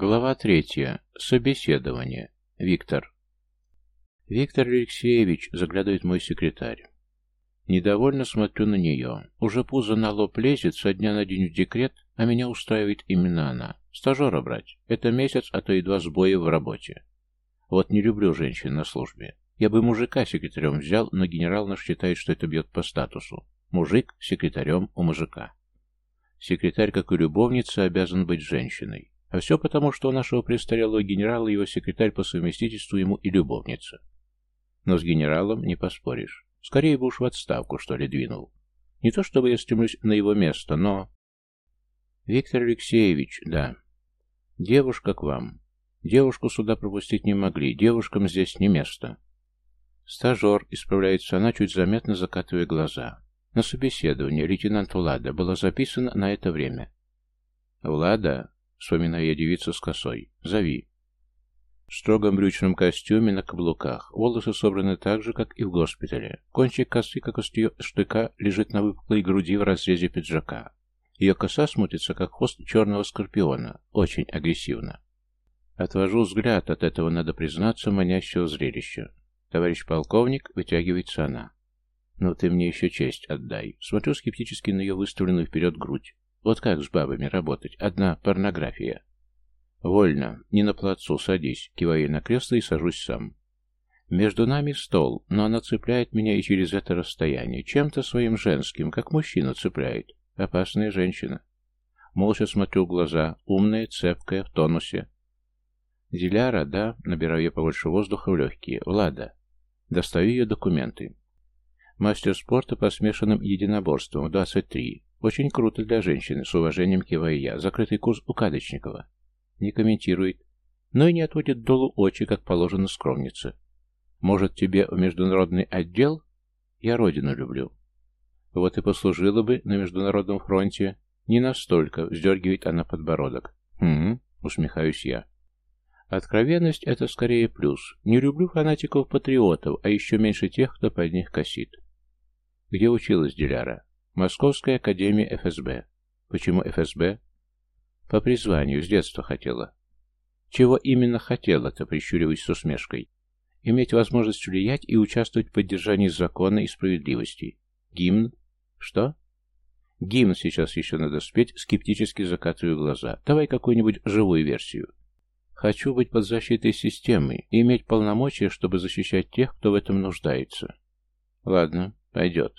Глава третья. Собеседование. Виктор. Виктор Алексеевич, заглядывает мой секретарь. Недовольно смотрю на нее. Уже пузо на лоб лезет, со дня на день в декрет, а меня устраивает именно она. Стажера брать. Это месяц, а то и два сбоя в работе. Вот не люблю женщин на службе. Я бы мужика секретарем взял, но генерал наш считает, что это бьет по статусу. Мужик секретарем у мужика. Секретарь, как и любовница, обязан быть женщиной. А все потому, что у нашего престарелого генерала его секретарь по совместительству ему и любовница. Но с генералом не поспоришь. Скорее бы уж в отставку, что ли, двинул. Не то чтобы я стремлюсь на его место, но... Виктор Алексеевич, да. Девушка к вам. Девушку сюда пропустить не могли, девушкам здесь не место. Стажер, исправляется она, чуть заметно закатывая глаза. На собеседование лейтенант Влада было записано на это время. «Влада?» — вспоминаю я девицу с косой. «Зови». В строгом брючном костюме на каблуках. Волосы собраны так же, как и в госпитале. Кончик косы, как острие штыка, лежит на выпуклой груди в разрезе пиджака. Ее коса смотрится, как хвост черного скорпиона. Очень агрессивно. Отвожу взгляд от этого, надо признаться, манящего зрелища. Товарищ полковник, вытягивается она. «Ну ты мне еще честь отдай». Смотрю скептически на ее выставленную вперед грудь. Вот как с бабами работать? Одна порнография. «Вольно. Не на плацу. Садись». Киваю на кресло и сажусь сам. Между нами стол, но она цепляет меня и через это расстояние. Чем-то своим женским, как мужчина цепляет. Опасная женщина. Молча смотрю в глаза. Умная, цепкая, в тонусе. Диляра, да, набираю я побольше воздуха в легкие. Влада. Достаю ее документы. Мастер спорта по смешанным единоборствам, 23. Очень круто для женщины, с уважением киваю я. Закрытый курс у Кадочникова. Не комментирует, но и не отводит долу очи, как положено скромнице. Может, тебе в международный отдел? Я родину люблю. Вот и послужила бы на международном фронте. Не настолько, вздергивает она подбородок. Хм, усмехаюсь я. Откровенность — это скорее плюс. Не люблю фанатиков-патриотов, а еще меньше тех, кто под них косит. Где училась Диляра? Московская академия ФСБ. Почему ФСБ? По призванию, с детства хотела. Чего именно хотела-то, прищуриваясь с усмешкой? Иметь возможность влиять и участвовать в поддержании закона и справедливости. Гимн? Что? Гимн сейчас еще надо спеть, скептически закатываю глаза. Давай какую-нибудь живую версию. Хочу быть под защитой системы и иметь полномочия, чтобы защищать тех, кто в этом нуждается. Ладно, Пойдет.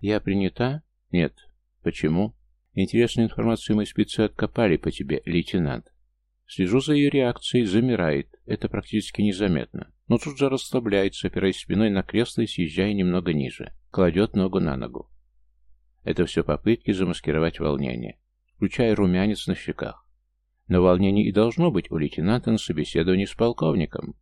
Я принята? Нет. Почему? Интересную информацию мы спецы откопали по тебе, лейтенант. Слежу за ее реакцией, замирает. Это практически незаметно. Но тут же расслабляется, опираясь спиной на кресло и съезжая немного ниже. Кладет ногу на ногу. Это все попытки замаскировать волнение, включая румянец на щеках. Но волнение и должно быть у лейтенанта на собеседовании с полковником.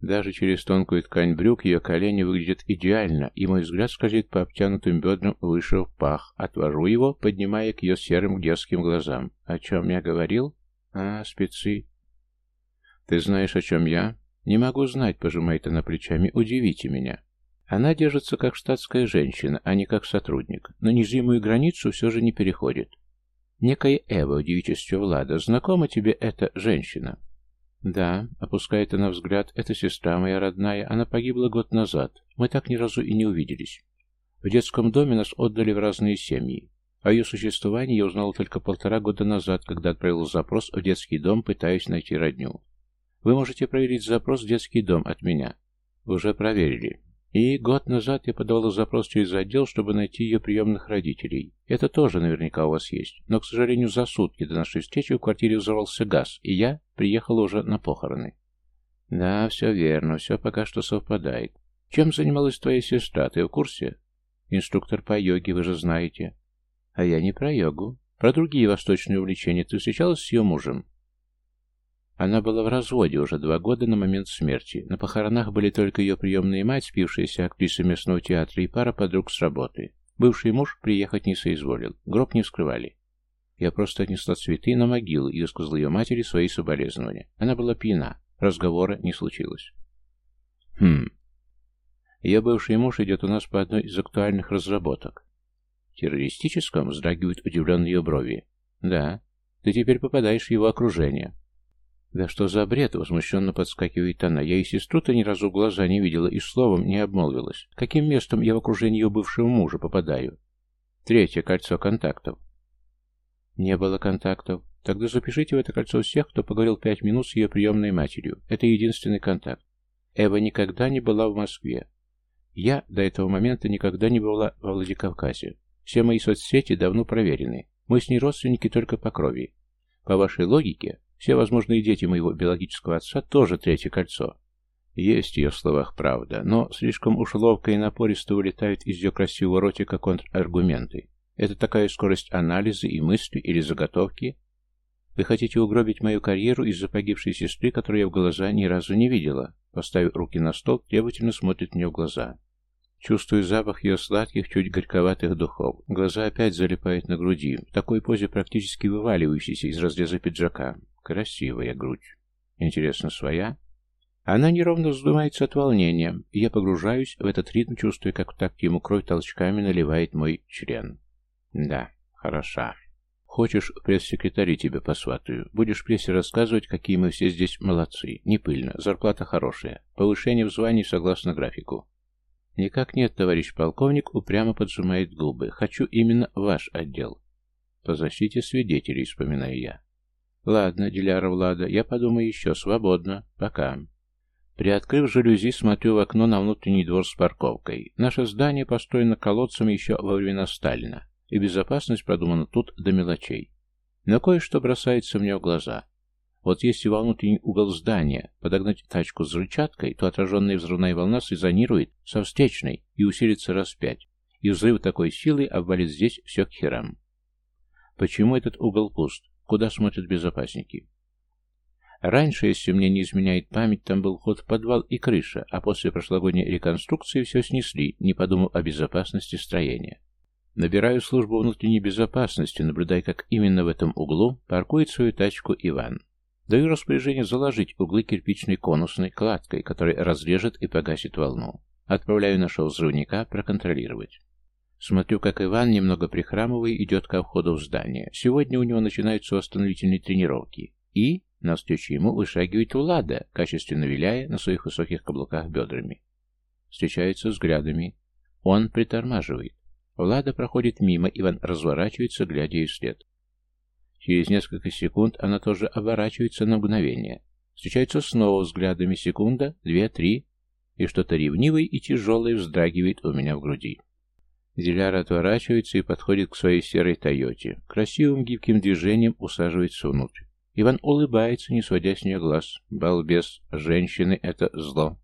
Даже через тонкую ткань брюк ее колени выглядят идеально, и мой взгляд скользит по обтянутым бедрам выше в пах. Отвожу его, поднимая к ее серым детским глазам. «О чем я говорил?» «А, спецы». «Ты знаешь, о чем я?» «Не могу знать», — пожимает она плечами. «Удивите меня». Она держится как штатская женщина, а не как сотрудник, но незримую границу все же не переходит. Некая Эва в девичестве Влада. Знакома тебе эта женщина? «Да», — опускает она взгляд, — «это сестра моя родная, она погибла год назад. Мы так ни разу и не увиделись. В детском доме нас отдали в разные семьи. О ее существовании я узнал только полтора года назад, когда отправил запрос в детский дом, пытаясь найти родню. Вы можете проверить запрос в детский дом от меня. Уже проверили. И год назад я подавал запрос через отдел, чтобы найти ее приемных родителей. Это тоже наверняка у вас есть. Но, к сожалению, за сутки до нашей встречи в квартире взорвался газ, и я приехала уже на похороны. Да, все верно, все пока что совпадает. Чем занималась твоя сестра, ты в курсе? Инструктор по йоге, вы же знаете. А я не про йогу. Про другие восточные увлечения. Ты встречалась с ее мужем? Она была в разводе уже два года на момент смерти. На похоронах были только ее приемная мать, спившаяся актриса местного театра, и пара подруг с работы. Бывший муж приехать не соизволил. Гроб не вскрывали. Я просто отнесла цветы на могилу и высказала ее матери свои соболезнования. Она была пьяна. Разговора не случилось. Хм. Ее бывший муж идет у нас по одной из актуальных разработок. Террористическом вздрагивают удивленные ее брови. Да. Ты теперь попадаешь в его окружение. «Да что за бред?» — возмущенно подскакивает она. «Я и сестру-то ни разу глаза не видела и словом не обмолвилась. Каким местом я в окружении ее бывшего мужа попадаю?» «Третье кольцо контактов». «Не было контактов. Тогда запишите в это кольцо всех, кто поговорил пять минут с ее приемной матерью. Это единственный контакт. Эва никогда не была в Москве. Я до этого момента никогда не была во Владикавказе. Все мои соцсети давно проверены. Мы с ней родственники только по крови. По вашей логике, все возможные дети моего биологического отца тоже третье кольцо. Есть в ее словах правда, но слишком уж ловко и напористо вылетают из ее красивого ротика контраргументы. Это такая скорость анализа и мысли или заготовки. Вы хотите угробить мою карьеру из-за погибшей сестры, которую я в глаза ни разу не видела? Поставив руки на стол, требовательно смотрит мне в глаза. Чувствую запах ее сладких, чуть горьковатых духов. Глаза опять залипают на груди, в такой позе практически вываливающейся из разреза пиджака. Красивая грудь. Интересно, своя? Она неровно вздымается от волнения, и я погружаюсь в этот ритм, чувствуя, как в такт ему кровь толчками наливает мой член. Да, хороша. Хочешь, пресс-секретари тебе посватаю. Будешь прессе рассказывать, какие мы все здесь молодцы. Не пыльно, зарплата хорошая. Повышение в звании согласно графику. Никак нет, товарищ полковник упрямо поджимает губы. Хочу именно ваш отдел. По защите свидетелей, вспоминаю я. Ладно, Диляра Влада, я подумаю еще. Свободно. Пока. Приоткрыв жалюзи, смотрю в окно на внутренний двор с парковкой. Наше здание построено колодцем еще во времена Сталина, и безопасность продумана тут до мелочей. Но кое-что бросается мне в глаза. Вот если во внутренний угол здания подогнать тачку с рычаткой, то отраженная взрывная волна срезонирует со встречной и усилится раз пять, и взрыв такой силы обвалит здесь все к херам. Почему этот угол пуст? Куда смотрят безопасники? Раньше, если мне не изменяет память, там был ход в подвал и крыша, а после прошлогодней реконструкции все снесли, не подумав о безопасности строения. Набираю службу внутренней безопасности, наблюдая, как именно в этом углу паркует свою тачку Иван. Даю распоряжение заложить углы кирпичной конусной кладкой, которая разрежет и погасит волну. Отправляю нашего взрывника проконтролировать. Смотрю, как Иван, немного прихрамывая, идет ко входу в здание. Сегодня у него начинаются восстановительные тренировки. И, навстречу ему, вышагивает Влада, качественно виляя на своих высоких каблуках бедрами. Встречаются взглядами. Он притормаживает. Влада проходит мимо, Иван разворачивается, глядя ей вслед. Через несколько секунд она тоже оборачивается на мгновение. Встречаются снова взглядами секунда, две, три, и что-то ревнивое и тяжелое вздрагивает у меня в груди. Диляра отворачивается и подходит к своей серой Тойоте. Красивым гибким движением усаживается внутрь. Иван улыбается, не сводя с нее глаз. Балбес, женщины — это зло.